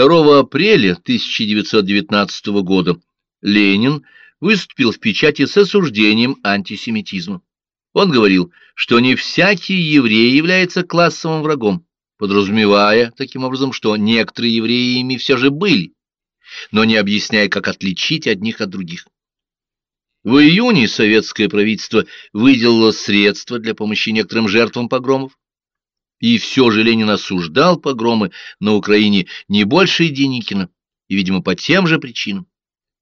2 апреля 1919 года Ленин выступил в печати с осуждением антисемитизма. Он говорил, что не всякий еврей является классовым врагом, подразумевая таким образом, что некоторые евреи ими все же были, но не объясняя, как отличить одних от других. В июне советское правительство выделило средства для помощи некоторым жертвам погромов. И все же Ленин осуждал погромы на Украине не больше Деникина, и, видимо, по тем же причинам.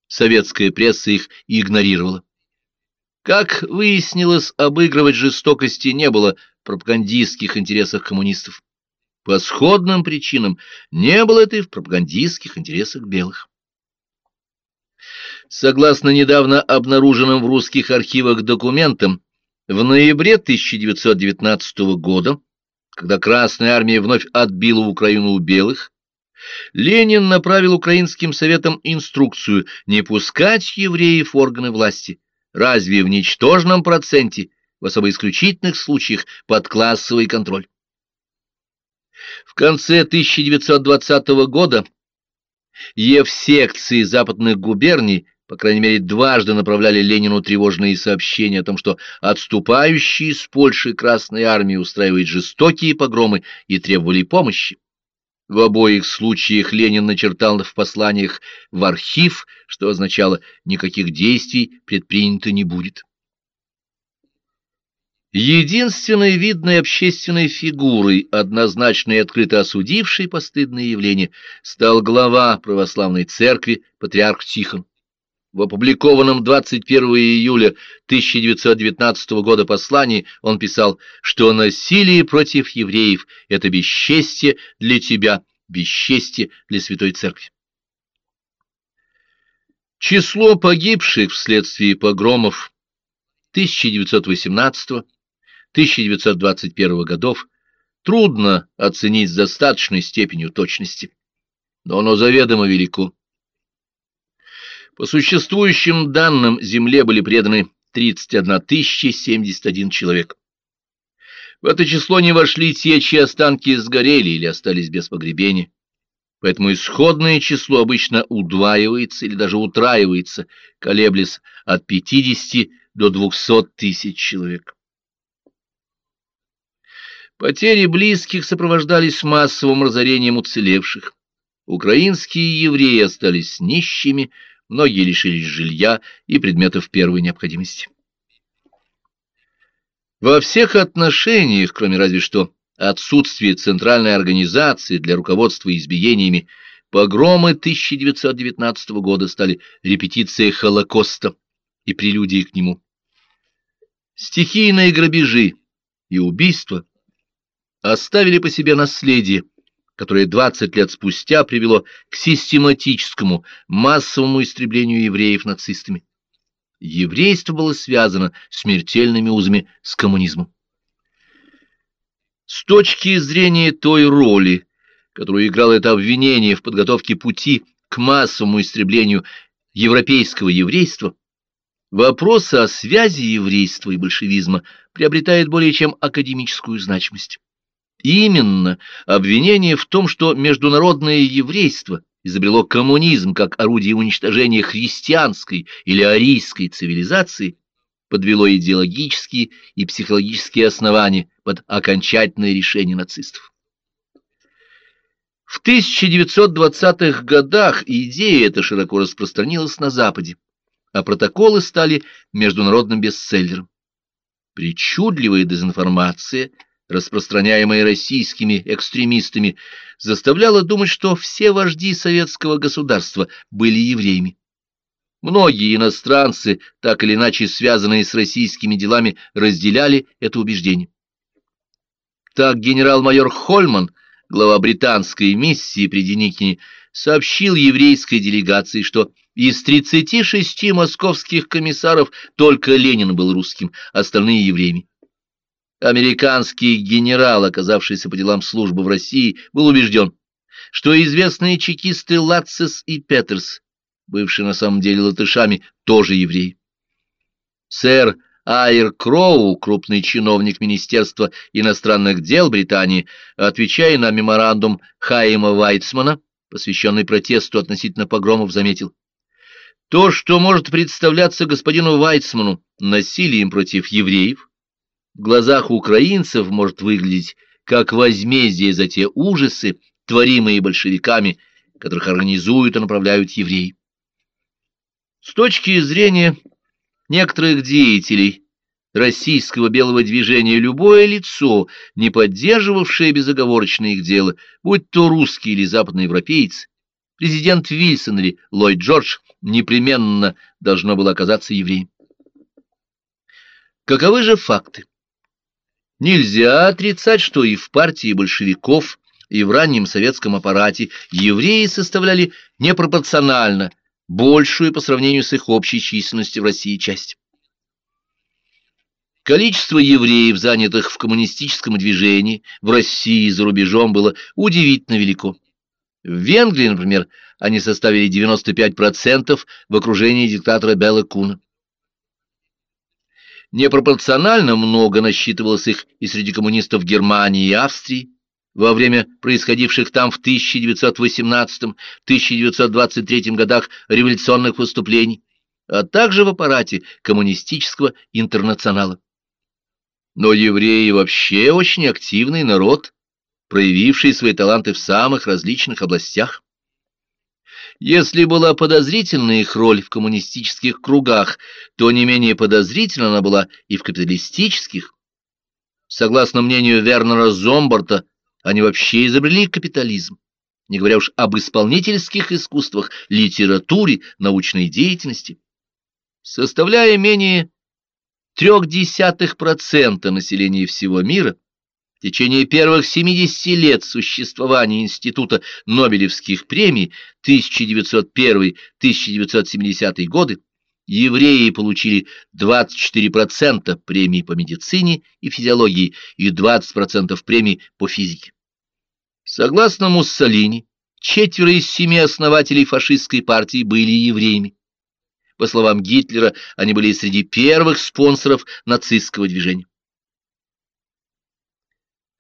Советская пресса их игнорировала. Как выяснилось, обыгрывать жестокости не было в пропагандистских интересах коммунистов. По сходным причинам не было это и в пропагандистских интересах белых. Согласно недавно обнаруженным в русских архивах документам, в ноябре 1919 года, когда Красная Армия вновь отбила Украину у белых, Ленин направил украинским советам инструкцию не пускать евреев в органы власти, разве в ничтожном проценте, в особо исключительных случаях, под классовый контроль. В конце 1920 года Евсекции западных губерний по крайней мере, дважды направляли Ленину тревожные сообщения о том, что отступающие из Польши Красной Армии устраивают жестокие погромы и требовали помощи. В обоих случаях Ленин начертал в посланиях в архив, что означало «никаких действий предпринято не будет». Единственной видной общественной фигурой, однозначно и открыто осудившей постыдные явления, стал глава православной церкви, патриарх Тихон. В опубликованном 21 июля 1919 года послании он писал, что насилие против евреев – это бесчестие для тебя, бесчестие для Святой Церкви. Число погибших вследствие погромов 1918-1921 годов трудно оценить с достаточной степенью точности, но оно заведомо велико. По существующим данным, земле были преданы 31 071 человек. В это число не вошли те, чьи останки сгорели или остались без погребения. Поэтому исходное число обычно удваивается или даже утраивается, колеблясь от 50 до 200 тысяч человек. Потери близких сопровождались массовым разорением уцелевших. Украинские евреи остались нищими, многие лишились жилья и предметов первой необходимости. Во всех отношениях, кроме разве что отсутствия центральной организации для руководства избиениями, погромы 1919 года стали репетицией Холокоста и прелюдией к нему. Стихийные грабежи и убийства оставили по себе наследие, которое 20 лет спустя привело к систематическому массовому истреблению евреев нацистами. Еврейство было связано смертельными узами с коммунизмом. С точки зрения той роли, которую играло это обвинение в подготовке пути к массовому истреблению европейского еврейства, вопрос о связи еврейства и большевизма приобретает более чем академическую значимость. Именно обвинение в том, что международное еврейство изобрело коммунизм как орудие уничтожения христианской или арийской цивилизации, подвело идеологические и психологические основания под окончательное решение нацистов. В 1920-х годах идея эта широко распространилась на Западе, а протоколы стали международным бестселлером. Причудливая дезинформация – распространяемое российскими экстремистами, заставляло думать, что все вожди советского государства были евреями. Многие иностранцы, так или иначе связанные с российскими делами, разделяли это убеждение. Так генерал-майор Хольман, глава британской миссии при Деникине, сообщил еврейской делегации, что из 36 московских комиссаров только Ленин был русским, остальные евреями. Американский генерал, оказавшийся по делам службы в России, был убежден, что известные чекисты Лацис и Петерс, бывшие на самом деле латышами, тоже евреи. Сэр Айр Кроу, крупный чиновник Министерства иностранных дел Британии, отвечая на меморандум Хайма Вайтсмана, посвященный протесту относительно погромов, заметил. То, что может представляться господину Вайцману насилием против евреев, в глазах украинцев может выглядеть как возмездие за те ужасы, творимые большевиками, которых организуют и направляют евреи. С точки зрения некоторых деятелей российского белого движения любое лицо, не поддерживавшее безоговорочно их дело, будь то русский или западноевропеец, президент Вильсон или Ллойд Джордж, непременно должно было оказаться евреем. Каковы же факты? Нельзя отрицать, что и в партии большевиков, и в раннем советском аппарате евреи составляли непропорционально большую по сравнению с их общей численностью в России часть. Количество евреев, занятых в коммунистическом движении в России и за рубежом, было удивительно велико. В Венгрии, например, они составили 95% в окружении диктатора Белла Куна. Непропорционально много насчитывалось их и среди коммунистов Германии и Австрии во время происходивших там в 1918-1923 годах революционных выступлений, а также в аппарате коммунистического интернационала. Но евреи вообще очень активный народ, проявивший свои таланты в самых различных областях. Если была подозрительна их роль в коммунистических кругах, то не менее подозрительна она была и в капиталистических. Согласно мнению Вернера Зомбарта, они вообще изобрели капитализм, не говоря уж об исполнительских искусствах, литературе, научной деятельности. Составляя менее трех десятых процента населения всего мира, в течение первых 70 лет существования Института Нобелевских премий 1901-1970 годы евреи получили 24% премий по медицине и физиологии и 20% премий по физике. Согласно Муссолини, четверо из семи основателей фашистской партии были евреями. По словам Гитлера, они были среди первых спонсоров нацистского движения.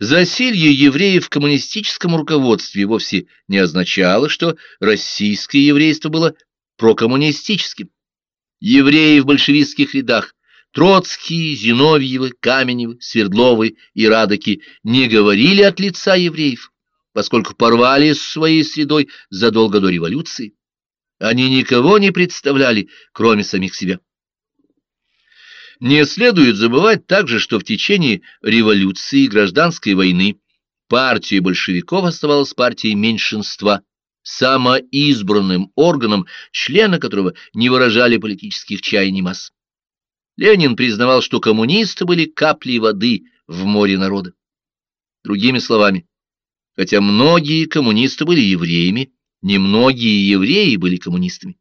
Засилье евреев в коммунистическом руководстве вовсе не означало, что российское еврейство было прокоммунистическим. Евреи в большевистских рядах Троцкие, Зиновьевы, Каменевы, Свердловы и Радоки не говорили от лица евреев, поскольку порвали с своей средой задолго до революции. Они никого не представляли, кроме самих себя. Не следует забывать также, что в течение революции и гражданской войны партия большевиков оставалась партией меньшинства, самоизбранным органом, члены которого не выражали политических чаяний масс. Ленин признавал, что коммунисты были каплей воды в море народа. Другими словами, хотя многие коммунисты были евреями, Немногие евреи были коммунистами.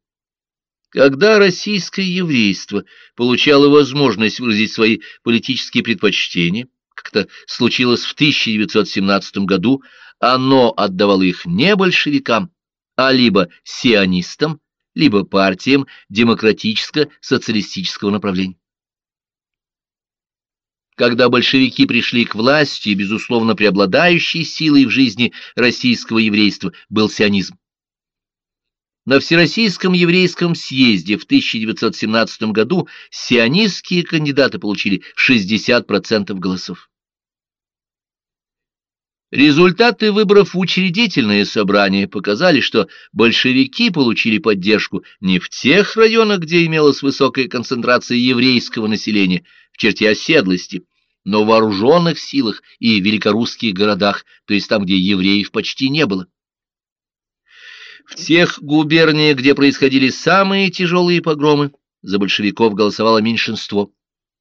Когда российское еврейство получало возможность выразить свои политические предпочтения, как это случилось в 1917 году, оно отдавало их не большевикам, а либо сионистам, либо партиям демократическо-социалистического направления. Когда большевики пришли к власти, безусловно, преобладающей силой в жизни российского еврейства был сионизм. На Всероссийском еврейском съезде в 1917 году сионистские кандидаты получили 60% голосов. Результаты выборов в учредительное собрание показали, что большевики получили поддержку не в тех районах, где имелась высокая концентрация еврейского населения, в черте оседлости, но в вооруженных силах и великорусских городах, то есть там, где евреев почти не было. В тех губерниях, где происходили самые тяжелые погромы, за большевиков голосовало меньшинство.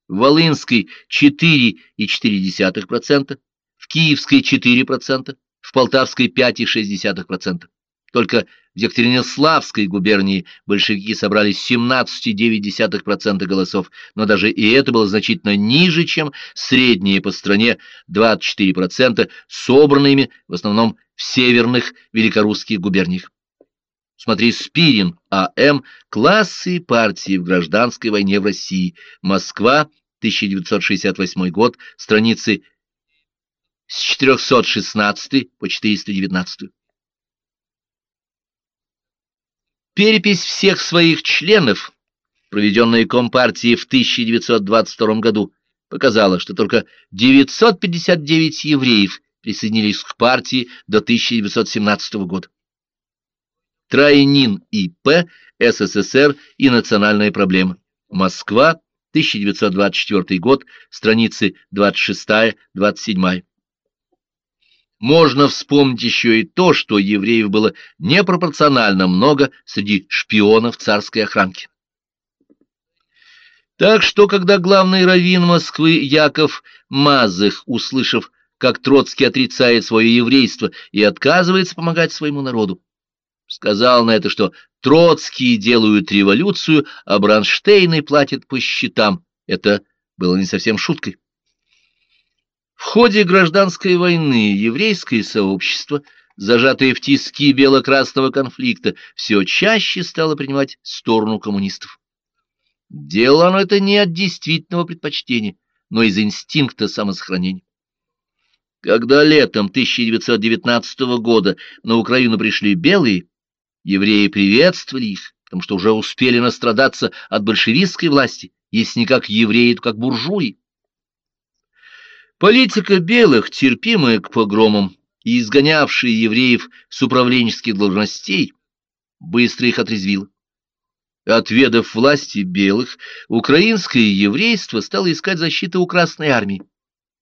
В Волынской 4,4%, в Киевской 4%, в Полтавской 5,6%. Только в Екатеринославской губернии большевики собрали 17,9% голосов, но даже и это было значительно ниже, чем средние по стране 24%, собранными в основном в северных великорусских губерниях. Смотри Спирин А.М. Классы и партии в гражданской войне в России. Москва, 1968 год, страницы с 416 по 419. Перепись всех своих членов, проведенная Компартией в 1922 году, показала, что только 959 евреев присоединились к партии до 1917 года. Трайнин И.П. СССР и национальная проблема. Москва, 1924 год, страницы 26-27. Можно вспомнить еще и то, что евреев было непропорционально много среди шпионов царской охранки. Так что, когда главный раввин Москвы Яков Мазых, услышав, как Троцкий отрицает свое еврейство и отказывается помогать своему народу, сказал на это, что Троцкие делают революцию, а Бранштейны платят по счетам. Это было не совсем шуткой. В ходе гражданской войны еврейское сообщество, зажатое в тиски бело-красного конфликта, все чаще стало принимать сторону коммунистов. Делало оно это не от действительного предпочтения, но из инстинкта самосохранения. Когда летом 1919 года на Украину пришли белые, евреи приветствовали их, потому что уже успели настрадаться от большевистской власти, если не как евреи, то как буржуи. Политика белых, терпимая к погромам и изгонявшая евреев с управленческих должностей, быстро их отрезвила. Отведав власти белых, украинское еврейство стало искать защиты у Красной Армии.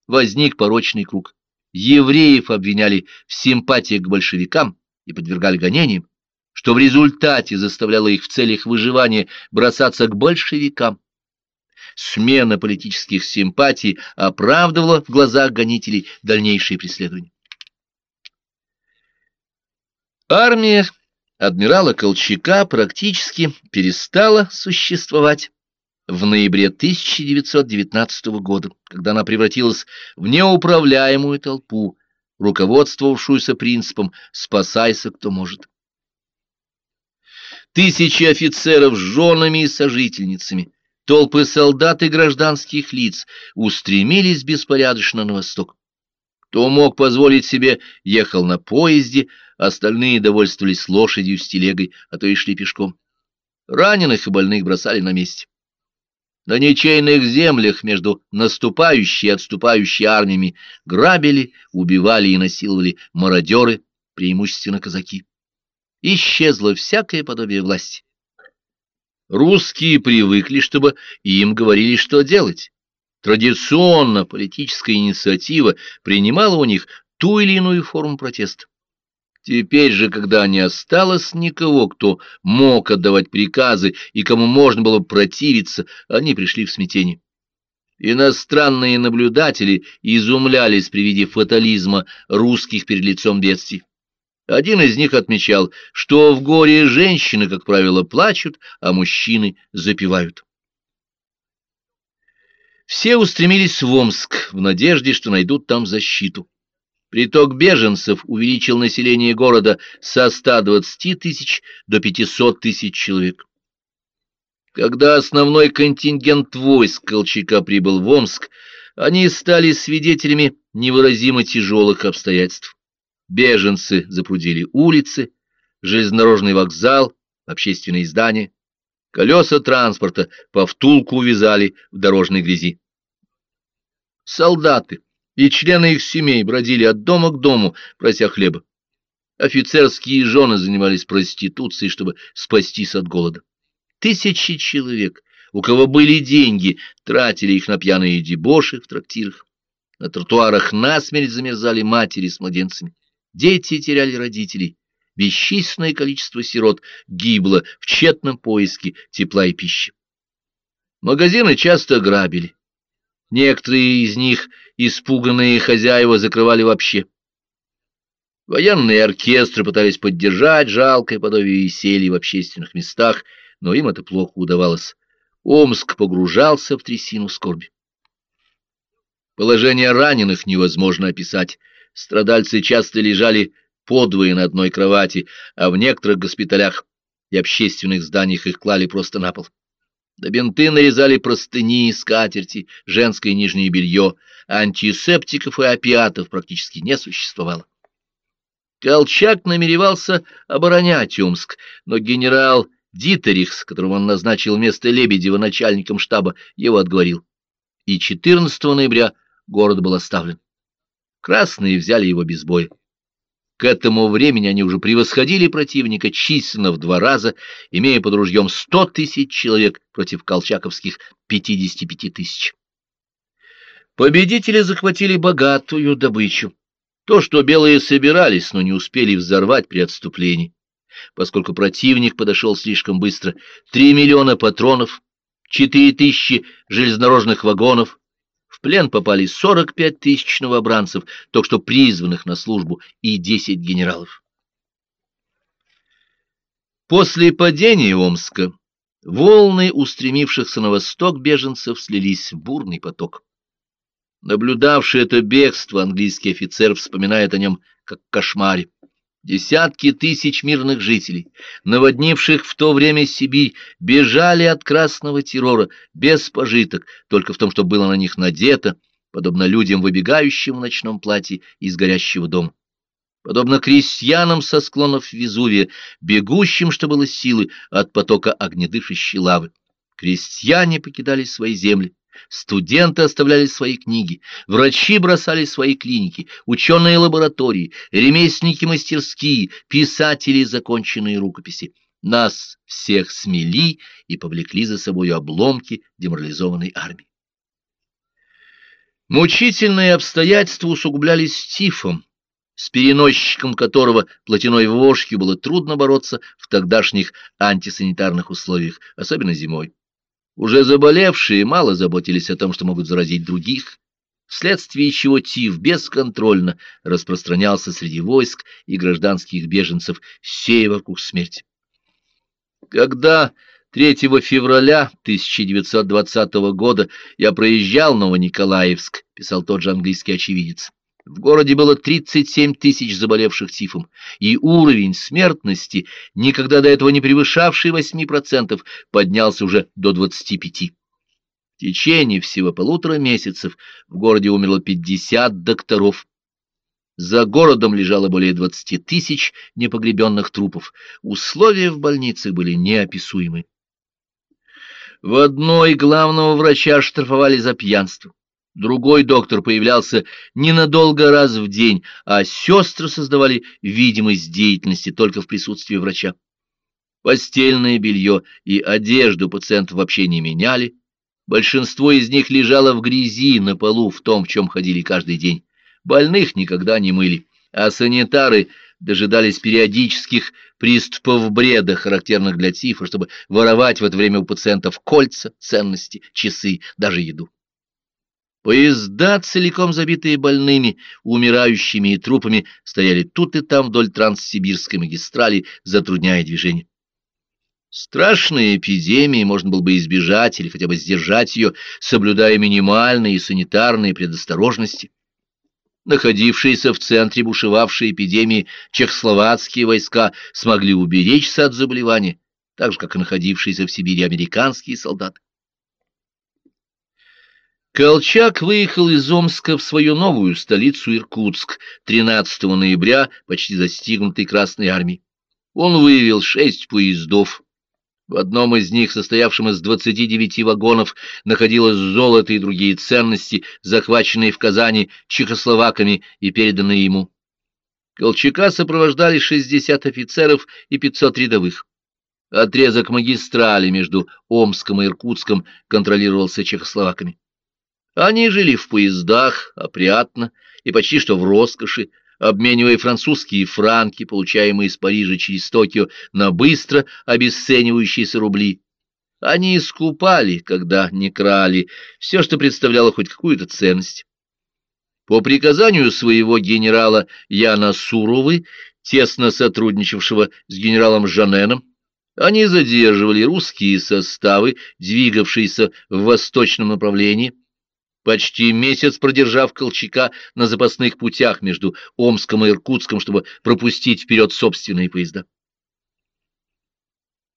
Возник порочный круг. Евреев обвиняли в симпатии к большевикам и подвергали гонениям, что в результате заставляло их в целях выживания бросаться к большевикам смена политических симпатий оправдывала в глазах гонителей дальнейшие преследования. Армия адмирала Колчака практически перестала существовать в ноябре 1919 года, когда она превратилась в неуправляемую толпу, руководствовавшуюся принципом «спасайся, кто может». Тысячи офицеров с женами и сожительницами толпы солдат и гражданских лиц устремились беспорядочно на восток. Кто мог позволить себе, ехал на поезде, остальные довольствовались лошадью с телегой, а то и шли пешком. Раненых и больных бросали на месте. На ничейных землях между наступающей и отступающей армиями грабили, убивали и насиловали мародеры, преимущественно казаки. Исчезло всякое подобие власти. Русские привыкли, чтобы им говорили, что делать. Традиционно политическая инициатива принимала у них ту или иную форму протеста. Теперь же, когда не осталось никого, кто мог отдавать приказы и кому можно было противиться, они пришли в смятение. Иностранные наблюдатели изумлялись при виде фатализма русских перед лицом бедствий. Один из них отмечал, что в горе женщины, как правило, плачут, а мужчины запивают. Все устремились в Омск в надежде, что найдут там защиту. Приток беженцев увеличил население города со 120 тысяч до 500 тысяч человек. Когда основной контингент войск Колчака прибыл в Омск, они стали свидетелями невыразимо тяжелых обстоятельств. Беженцы запрудили улицы, железнодорожный вокзал, общественные здания. Колеса транспорта по втулку увязали в дорожной грязи. Солдаты и члены их семей бродили от дома к дому, прося хлеба. Офицерские жены занимались проституцией, чтобы спастись от голода. Тысячи человек, у кого были деньги, тратили их на пьяные дебоши в трактирах. На тротуарах насмерть замерзали матери с младенцами. Дети теряли родителей. Бесчисленное количество сирот гибло в тщетном поиске тепла и пищи. Магазины часто грабили. Некоторые из них испуганные хозяева закрывали вообще. Военные оркестры пытались поддержать жалкое подобие веселья в общественных местах, но им это плохо удавалось. Омск погружался в трясину скорби. Положение раненых невозможно описать. Страдальцы часто лежали подвое на одной кровати, а в некоторых госпиталях и общественных зданиях их клали просто на пол. На бинты нарезали простыни, скатерти, женское нижнее белье, антисептиков и опиатов практически не существовало. Колчак намеревался оборонять Омск, но генерал Дитерихс, которого он назначил вместо Лебедева начальником штаба, его отговорил. И 14 ноября город был оставлен. Красные взяли его без боя. К этому времени они уже превосходили противника численно в два раза, имея под ружьем 100 тысяч человек против колчаковских 55 тысяч. Победители захватили богатую добычу. То, что белые собирались, но не успели взорвать при отступлении, поскольку противник подошел слишком быстро. Три миллиона патронов, четыре тысячи железнодорожных вагонов. Плен попали 45 тысяч новобранцев, только что призванных на службу, и 10 генералов. После падения Омска волны устремившихся на восток беженцев слились в бурный поток. Наблюдавший это бегство, английский офицер вспоминает о нем как кошмаре. Десятки тысяч мирных жителей, наводнивших в то время Сибирь, бежали от красного террора без пожиток, только в том, что было на них надето, подобно людям, выбегающим в ночном платье из горящего дома. Подобно крестьянам со склонов Везувия, бегущим, что было силы, от потока огнедышащей лавы. Крестьяне покидали свои земли, Студенты оставляли свои книги, врачи бросали свои клиники, ученые лаборатории, ремесленники мастерские, писатели законченные рукописи. Нас всех смели и повлекли за собой обломки деморализованной армии. Мучительные обстоятельства усугублялись тифом, с переносчиком которого плотяной вошки было трудно бороться в тогдашних антисанитарных условиях, особенно зимой. Уже заболевшие мало заботились о том, что могут заразить других, вследствие чего тиф бесконтрольно распространялся среди войск и гражданских беженцев, сея вокруг смерти. Когда 3 февраля 1920 года я проезжал Новониколаевск, писал тот же английский очевидец, в городе было 37 тысяч заболевших тифом, и уровень смертности, никогда до этого не превышавший 8%, поднялся уже до 25%. В течение всего полутора месяцев в городе умерло 50 докторов. За городом лежало более 20 тысяч непогребенных трупов. Условия в больницах были неописуемы. В одной главного врача штрафовали за пьянство. Другой доктор появлялся ненадолго раз в день, а сестры создавали видимость деятельности только в присутствии врача. Постельное белье и одежду пациентов вообще не меняли. Большинство из них лежало в грязи на полу в том, в чем ходили каждый день. Больных никогда не мыли, а санитары дожидались периодических приступов бреда, характерных для тифа, чтобы воровать в это время у пациентов кольца, ценности, часы, даже еду. Поезда, целиком забитые больными, умирающими и трупами, стояли тут и там вдоль транссибирской магистрали, затрудняя движение. Страшные эпидемии можно было бы избежать или хотя бы сдержать ее, соблюдая минимальные санитарные предосторожности. Находившиеся в центре бушевавшей эпидемии чехословацкие войска смогли уберечься от заболевания, так же, как и находившиеся в Сибири американские солдаты. Колчак выехал из Омска в свою новую столицу Иркутск 13 ноября, почти застигнутый Красной армией. Он выявил шесть поездов. В одном из них, состоявшем из 29 вагонов, находилось золото и другие ценности, захваченные в Казани чехословаками и переданные ему. Колчака сопровождали 60 офицеров и 500 рядовых. Отрезок магистрали между Омском и Иркутском контролировался чехословаками. Они жили в поездах, опрятно и почти что в роскоши, обменивая французские франки, получаемые из Парижа через Токио, на быстро обесценивающиеся рубли. Они искупали, когда не крали, все, что представляло хоть какую-то ценность. По приказанию своего генерала Яна Суровы, тесно сотрудничавшего с генералом Жаненом, они задерживали русские составы, двигавшиеся в восточном направлении, почти месяц продержав Колчака на запасных путях между Омском и Иркутском, чтобы пропустить вперед собственные поезда.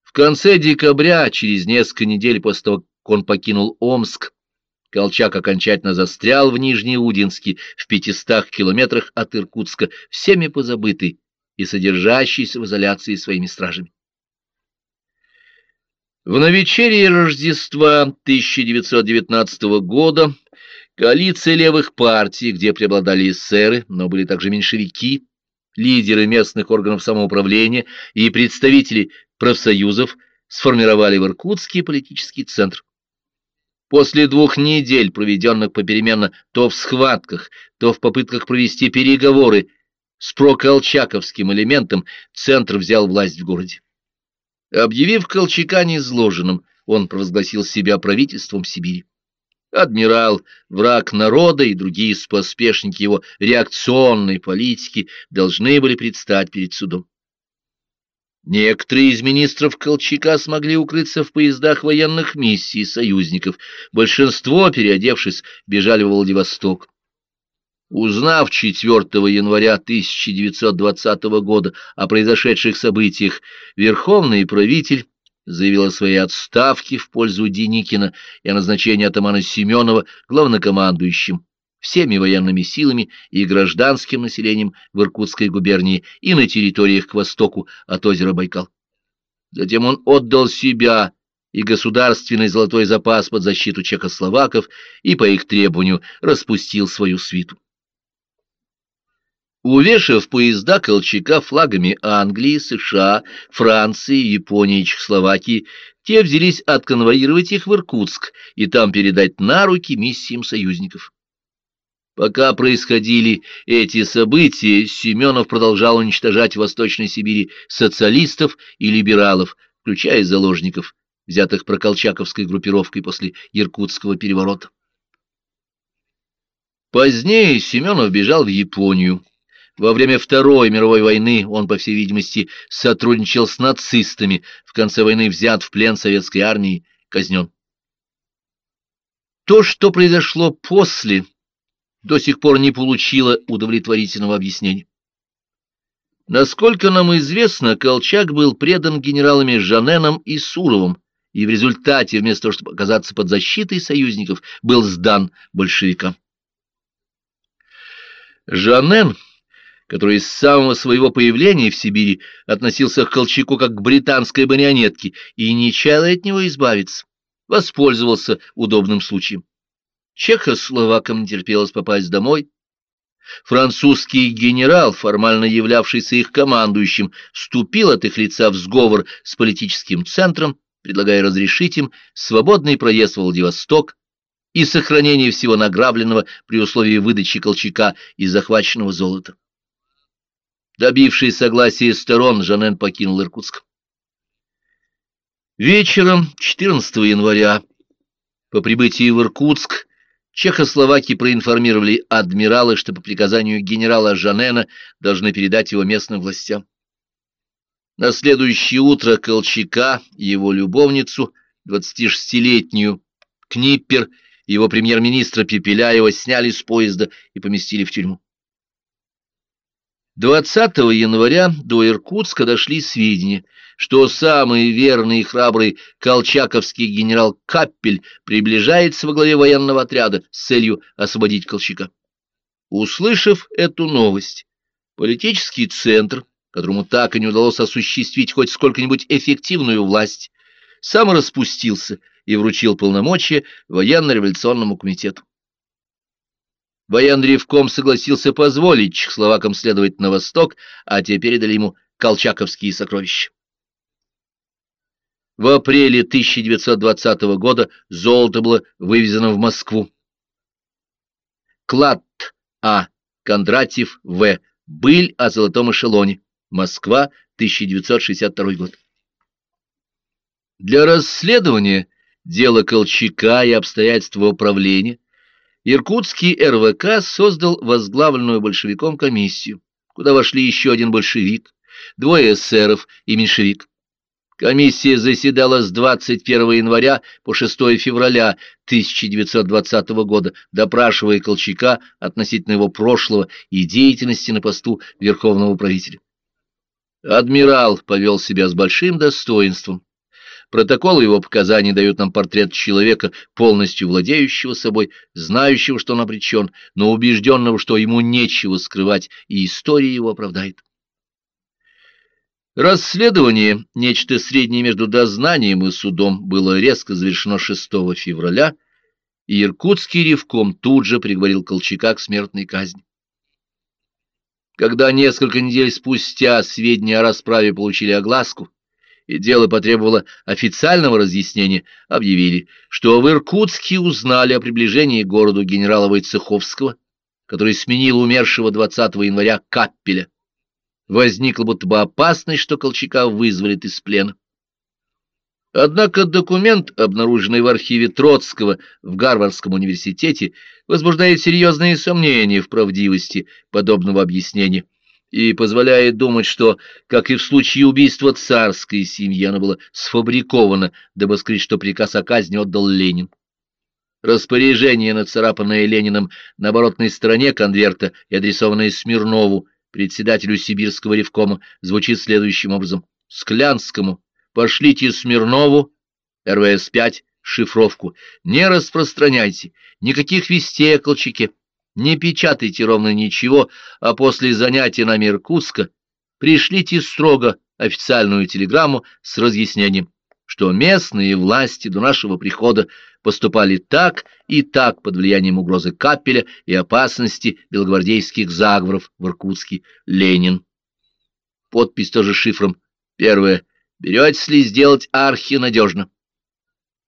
В конце декабря, через несколько недель после того, как он покинул Омск, Колчак окончательно застрял в Нижнеудинске, в пятистах километрах от Иркутска, всеми позабытый и содержащийся в изоляции своими стражами. В навечерие Рождества 1919 года коалиция левых партий, где преобладали эсеры, но были также меньшевики, лидеры местных органов самоуправления и представители профсоюзов, сформировали в Иркутске политический центр. После двух недель, проведенных попеременно то в схватках, то в попытках провести переговоры с проколчаковским элементом, центр взял власть в городе. Объявив Колчака незложенным, он провозгласил себя правительством Сибири. Адмирал, враг народа и другие споспешники его реакционной политики должны были предстать перед судом. Некоторые из министров Колчака смогли укрыться в поездах военных миссий союзников, большинство, переодевшись, бежали в Владивосток. Узнав 4 января 1920 года о произошедших событиях, верховный правитель заявил о своей отставке в пользу Деникина и о назначении атамана Семенова главнокомандующим всеми военными силами и гражданским населением в Иркутской губернии и на территориях к востоку от озера Байкал. Затем он отдал себя и государственный золотой запас под защиту чехословаков и по их требованию распустил свою свиту. Увешав поезда Колчака флагами Англии, США, Франции, Японии и Чехословакии, те взялись отконвоировать их в Иркутск и там передать на руки миссиям союзников. Пока происходили эти события, Семенов продолжал уничтожать в Восточной Сибири социалистов и либералов, включая заложников, взятых проколчаковской группировкой после Иркутского переворота. Позднее Семенов бежал в Японию. Во время Второй мировой войны он, по всей видимости, сотрудничал с нацистами, в конце войны взят в плен советской армии, казнен. То, что произошло после, до сих пор не получило удовлетворительного объяснения. Насколько нам известно, Колчак был предан генералами Жаненом и Суровым, и в результате, вместо того, чтобы оказаться под защитой союзников, был сдан большевикам. Жанен который с самого своего появления в Сибири относился к Колчаку как к британской марионетке и не чаял от него избавиться, воспользовался удобным случаем. Чехословакам терпелось попасть домой. Французский генерал, формально являвшийся их командующим, вступил от их лица в сговор с политическим центром, предлагая разрешить им свободный проезд в Владивосток и сохранение всего награбленного при условии выдачи Колчака и захваченного золота. Добившись согласия сторон, Жанен покинул Иркутск. Вечером 14 января по прибытии в Иркутск Чехословаки проинформировали адмирала, что по приказанию генерала Жанена должны передать его местным властям. На следующее утро Колчака и его любовницу, 26-летнюю Книппер, его премьер-министра Пепеляева сняли с поезда и поместили в тюрьму. 20 января до Иркутска дошли сведения, что самый верный и храбрый колчаковский генерал Каппель приближается во главе военного отряда с целью освободить Колчака. Услышав эту новость, политический центр, которому так и не удалось осуществить хоть сколько-нибудь эффективную власть, сам распустился и вручил полномочия военно-революционному комитету. Военный ревком согласился позволить чехословакам следовать на восток, а те передали ему колчаковские сокровища. В апреле 1920 года золото было вывезено в Москву. Клад А. Кондратьев В. Быль о золотом эшелоне. Москва, 1962 год. Для расследования дела Колчака и обстоятельств управления Иркутский РВК создал возглавленную большевиком комиссию, куда вошли еще один большевик, двое эсеров и меньшевик. Комиссия заседала с 21 января по 6 февраля 1920 года, допрашивая Колчака относительно его прошлого и деятельности на посту верховного правителя. Адмирал повел себя с большим достоинством, Протоколы его показаний дают нам портрет человека, полностью владеющего собой, знающего, что он обречен, но убежденного, что ему нечего скрывать, и история его оправдает. Расследование, нечто среднее между дознанием и судом, было резко завершено 6 февраля, и иркутский ревком тут же приговорил Колчака к смертной казни. Когда несколько недель спустя сведения о расправе получили огласку, и дело потребовало официального разъяснения, объявили, что в Иркутске узнали о приближении к городу генерала Войцеховского, который сменил умершего 20 января Каппеля. Возникла будто бы опасность, что Колчака вызволят из плена. Однако документ, обнаруженный в архиве Троцкого в Гарвардском университете, возбуждает серьезные сомнения в правдивости подобного объяснения и позволяет думать, что, как и в случае убийства царской семьи, оно было сфабриковано, дабы скрыть, что приказ о казни отдал Ленин. Распоряжение, нацарапанное Лениным на оборотной стороне конверта и адресованное Смирнову, председателю Сибирского ревкома, звучит следующим образом. Склянскому пошлите Смирнову, РВС-5, шифровку. Не распространяйте никаких вестей о Колчаке. Не печатайте ровно ничего, а после занятия на Иркутска пришлите строго официальную телеграмму с разъяснением, что местные власти до нашего прихода поступали так и так под влиянием угрозы Капеля и опасности белогвардейских заговоров в Иркутске. Ленин. Подпись тоже шифром. Первое. Беретесь ли сделать архи надежно?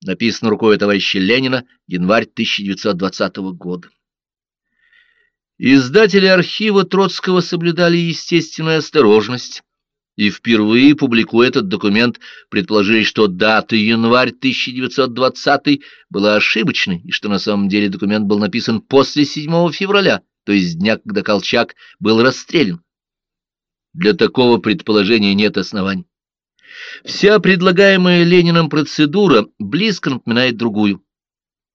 Написано рукой товарища Ленина, январь 1920 года. Издатели архива Троцкого соблюдали естественную осторожность и впервые, публикуя этот документ, предположили, что дата январь 1920 была ошибочной, и что на самом деле документ был написан после 7 февраля, то есть дня, когда Колчак был расстрелян. Для такого предположения нет оснований. Вся предлагаемая Лениным процедура близко напоминает другую,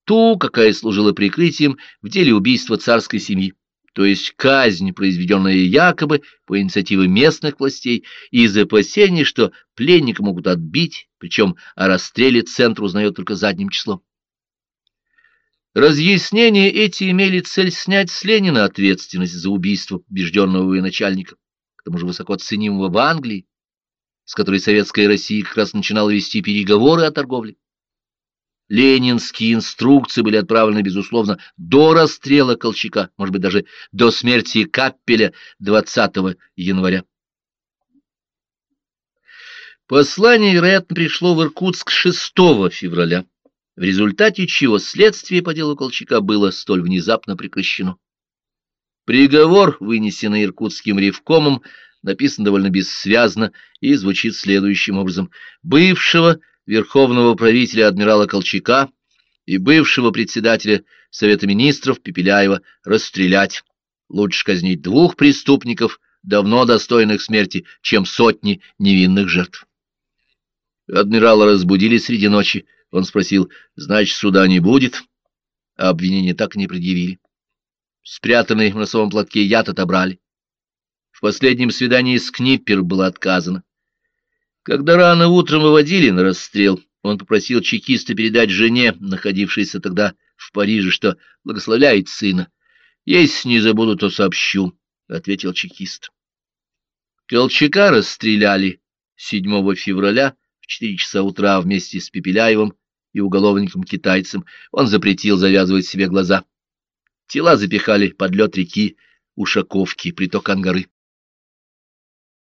ту, какая служила прикрытием в деле убийства царской семьи то есть казнь, произведенная якобы по инициативе местных властей из опасений, что пленника могут отбить, причем о расстреле центр узнает только задним числом. Разъяснения эти имели цель снять с Ленина ответственность за убийство побежденного военачальника, к тому же высоко ценимого в Англии, с которой советская Россия как раз начинала вести переговоры о торговле. Ленинские инструкции были отправлены, безусловно, до расстрела Колчака, может быть, даже до смерти Каппеля 20 января. Послание, вероятно, пришло в Иркутск 6 февраля, в результате чего следствие по делу Колчака было столь внезапно прекращено. Приговор, вынесенный Иркутским ревкомом, написан довольно бессвязно и звучит следующим образом. Бывшего верховного правителя адмирала Колчака и бывшего председателя Совета министров Пепеляева расстрелять. Лучше казнить двух преступников, давно достойных смерти, чем сотни невинных жертв. Адмирала разбудили среди ночи. Он спросил, значит, суда не будет? А обвинения так и не предъявили. Спрятанный в носовом платке яд отобрали. В последнем свидании с Книппер было отказано. Когда рано утром выводили на расстрел, он попросил чекиста передать жене, находившейся тогда в Париже, что благословляет сына. «Если не забуду, то сообщу», — ответил чекист. Колчака расстреляли 7 февраля в 4 часа утра вместе с Пепеляевым и уголовником-китайцем. Он запретил завязывать себе глаза. Тела запихали под лед реки Ушаковки, приток Ангары.